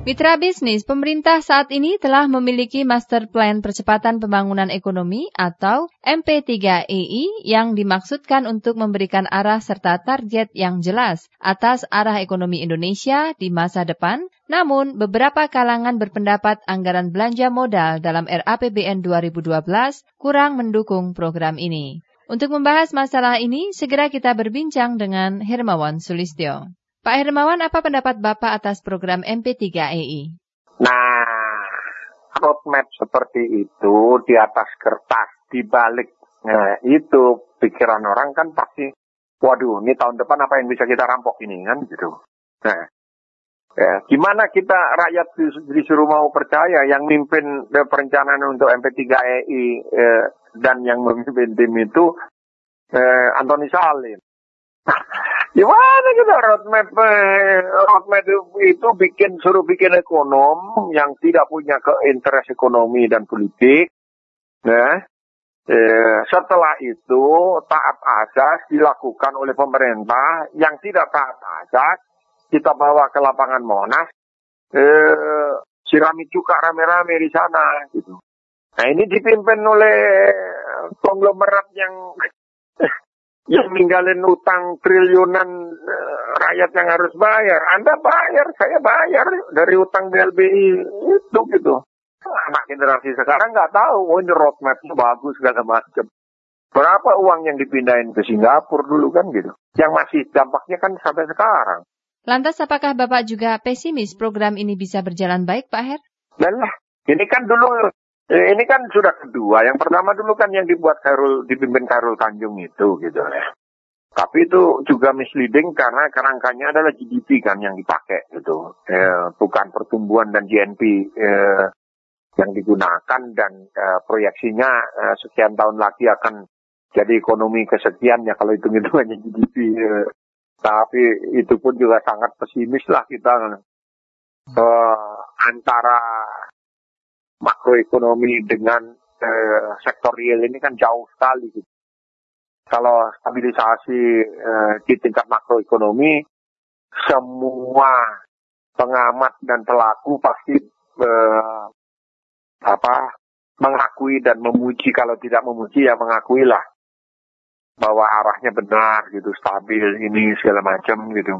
Mitra bisnis, pemerintah saat ini telah memiliki Master Plan Percepatan Pembangunan Ekonomi atau MP3EI yang dimaksudkan untuk memberikan arah serta target yang jelas atas arah ekonomi Indonesia di masa depan. Namun, beberapa kalangan berpendapat anggaran belanja modal dalam RAPBN 2012 kurang mendukung program ini. Untuk membahas masalah ini, segera kita berbincang dengan Hermawan Sulistyo. Pak Hermawan, apa pendapat Bapak atas program MP3EI? Nah, roadmap seperti itu di atas kertas, di balik nah, itu pikiran orang kan pasti, waduh, ini tahun depan apa yang bisa kita rampok ini kan gitu. Nah, ya, gimana kita rakyat disuruh mau percaya yang mimpin perencanaan untuk MP3EI eh, dan yang memimpin tim itu eh, Antoni Salim. Gimana kita roadmap eh, roadmap itu bikin suruh bikin ekonom yang tidak punya keinteres ekonomi dan politik. Nah, eh, setelah itu taat asas dilakukan oleh pemerintah yang tidak taat asas kita bawa ke lapangan Monas, eh, sirami cuka rame-rame di sana gitu. Nah ini dipimpin oleh konglomerat yang yang ninggalin utang triliunan uh, rakyat yang harus bayar. Anda bayar, saya bayar dari utang BLBI itu gitu. Anak generasi sekarang nggak tahu, oh ini roadmapnya bagus segala macam. Berapa uang yang dipindahin ke Singapura dulu kan gitu. Yang masih dampaknya kan sampai sekarang. Lantas apakah Bapak juga pesimis program ini bisa berjalan baik Pak Her? lah, ini kan dulu Eh, ini kan sudah kedua. Yang pertama dulu kan yang dibuat Karul, dipimpin Karul Tanjung itu gitu ya. Tapi itu juga misleading karena kerangkanya adalah GDP kan yang dipakai gitu. Eh, bukan pertumbuhan dan GNP eh, yang digunakan dan eh, proyeksinya eh, sekian tahun lagi akan jadi ekonomi kesekian ya kalau hitung-hitungannya GDP. Eh. Tapi itu pun juga sangat pesimis lah kita. Eh, antara makroekonomi dengan eh, sektor real ini kan jauh sekali. Gitu. Kalau stabilisasi eh, di tingkat makroekonomi, semua pengamat dan pelaku pasti eh, apa mengakui dan memuji. Kalau tidak memuji ya mengakui lah bahwa arahnya benar gitu, stabil ini segala macam gitu.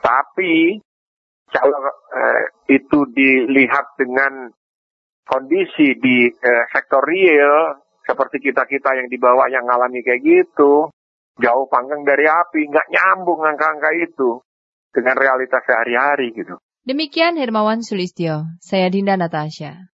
Tapi kalau eh, itu dilihat dengan kondisi di eh, sektor real seperti kita-kita yang di bawah yang ngalami kayak gitu, jauh panggang dari api, nggak nyambung angka-angka itu dengan realitas sehari-hari gitu. Demikian Hermawan Sulistyo, saya Dinda Natasha.